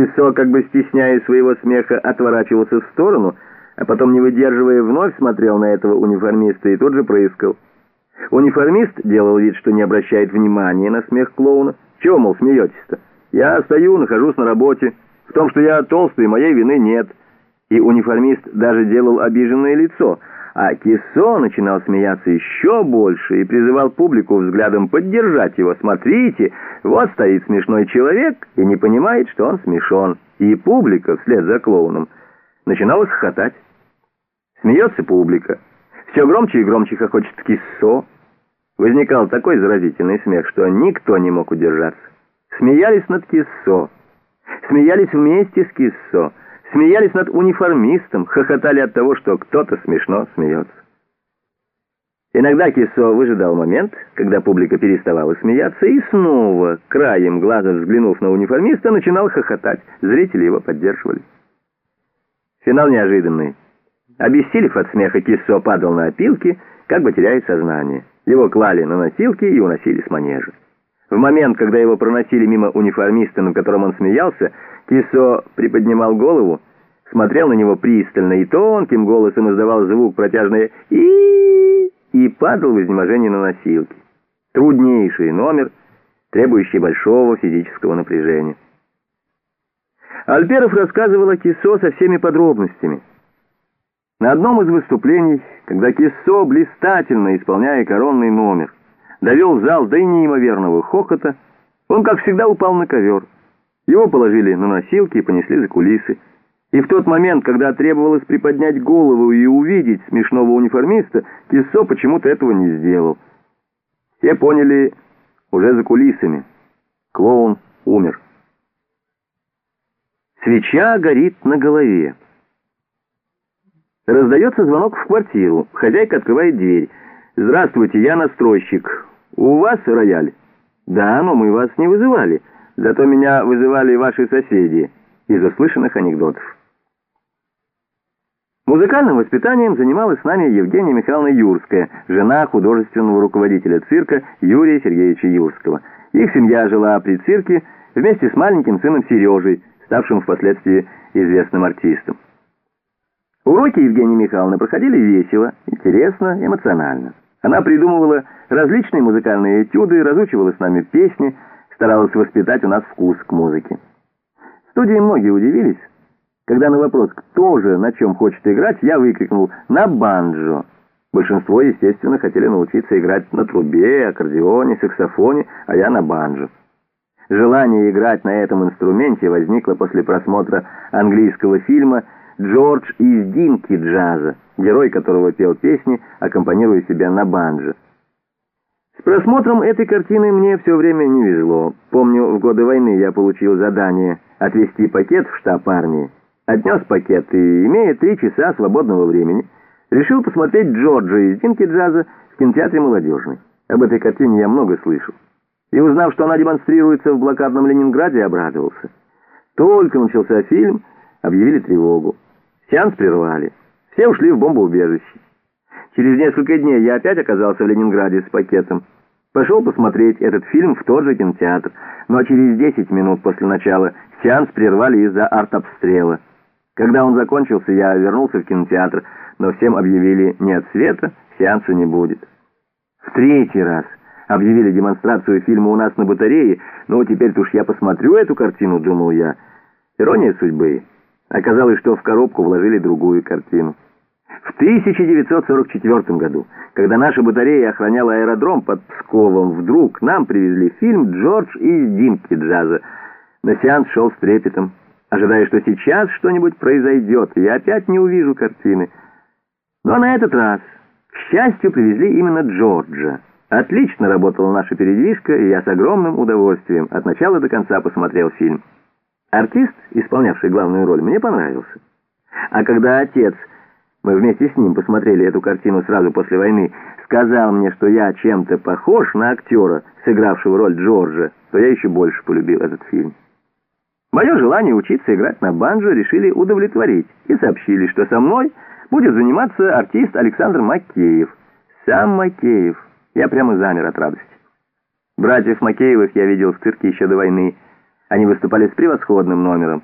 Кисо, как бы стесняя своего смеха, отворачивался в сторону, а потом, не выдерживая, вновь смотрел на этого униформиста и тут же прыскал. Униформист делал вид, что не обращает внимания на смех клоуна. «Чего, мол, смеетесь-то? Я стою, нахожусь на работе. В том, что я толстый, моей вины нет». И униформист даже делал обиженное лицо — а Кисо начинал смеяться еще больше и призывал публику взглядом поддержать его. «Смотрите, вот стоит смешной человек и не понимает, что он смешон». И публика, вслед за клоуном, начинала хохотать. Смеется публика. Все громче и громче хохочет Кисо. Возникал такой заразительный смех, что никто не мог удержаться. Смеялись над Кисо. Смеялись вместе с Кисо смеялись над униформистом, хохотали от того, что кто-то смешно смеется. Иногда Кисо выжидал момент, когда публика переставала смеяться, и снова, краем глаза взглянув на униформиста, начинал хохотать. Зрители его поддерживали. Финал неожиданный. Обессилев от смеха, Кисо падал на опилки, как бы теряя сознание. Его клали на носилки и уносили с манежа. В момент, когда его проносили мимо униформиста, над которым он смеялся, Кисо приподнимал голову, смотрел на него пристально и тонким голосом издавал звук протяжный и и падал в изнеможении на носилки. Труднейший номер, требующий большого физического напряжения. Альперов рассказывал о Кисо со всеми подробностями. На одном из выступлений, когда Кисо, блистательно исполняя коронный номер, довел зал до неимоверного хохота, он, как всегда, упал на ковер. Его положили на носилки и понесли за кулисы. И в тот момент, когда требовалось приподнять голову и увидеть смешного униформиста, Киссо почему-то этого не сделал. Все поняли уже за кулисами. Клоун умер. Свеча горит на голове. Раздается звонок в квартиру. Хозяйка открывает дверь. «Здравствуйте, я настройщик. У вас рояль?» «Да, но мы вас не вызывали. Зато меня вызывали ваши соседи» из услышанных анекдотов. Музыкальным воспитанием занималась с нами Евгения Михайловна Юрская, жена художественного руководителя цирка Юрия Сергеевича Юрского. Их семья жила при цирке вместе с маленьким сыном Сережей, ставшим впоследствии известным артистом. Уроки Евгении Михайловны проходили весело, интересно, эмоционально. Она придумывала различные музыкальные этюды, разучивала с нами песни, старалась воспитать у нас вкус к музыке. В студии многие удивились, когда на вопрос, кто же на чем хочет играть, я выкрикнул «на банджо». Большинство, естественно, хотели научиться играть на трубе, аккордеоне, саксофоне, а я на банджо. Желание играть на этом инструменте возникло после просмотра английского фильма «Джордж из Динки джаза», герой которого пел песни, аккомпанируя себя на банджо. С просмотром этой картины мне все время не везло. Помню, в годы войны я получил задание отвезти пакет в штаб армии. Отнес пакет и, имея три часа свободного времени, решил посмотреть Джорджа из Динки джаза в кинотеатре «Молодежный». Об этой картине я много слышал. И узнав, что она демонстрируется в блокадном Ленинграде, обрадовался. Только начался фильм, объявили тревогу. Сеанс прервали. Все ушли в бомбоубежище. Через несколько дней я опять оказался в Ленинграде с пакетом. Пошел посмотреть этот фильм в тот же кинотеатр, но через 10 минут после начала сеанс прервали из-за артобстрела. Когда он закончился, я вернулся в кинотеатр, но всем объявили «нет света, сеанса не будет». В третий раз объявили демонстрацию фильма у нас на батарее, ну теперь-то уж я посмотрю эту картину, думал я. Ирония судьбы. Оказалось, что в коробку вложили другую картину. В 1944 году, когда наша батарея охраняла аэродром под Псковом, вдруг нам привезли фильм «Джордж из Димки джаза». На сеанс шел с трепетом, ожидая, что сейчас что-нибудь произойдет, и я опять не увижу картины. Но на этот раз, к счастью, привезли именно Джорджа. Отлично работала наша передвижка, и я с огромным удовольствием от начала до конца посмотрел фильм. Артист, исполнявший главную роль, мне понравился. А когда отец мы вместе с ним посмотрели эту картину сразу после войны, сказал мне, что я чем-то похож на актера, сыгравшего роль Джорджа, то я еще больше полюбил этот фильм. Мое желание учиться играть на банджо решили удовлетворить и сообщили, что со мной будет заниматься артист Александр Макеев. Сам Макеев. Я прямо замер от радости. Братьев Макеевых я видел в цирке еще до войны. Они выступали с превосходным номером.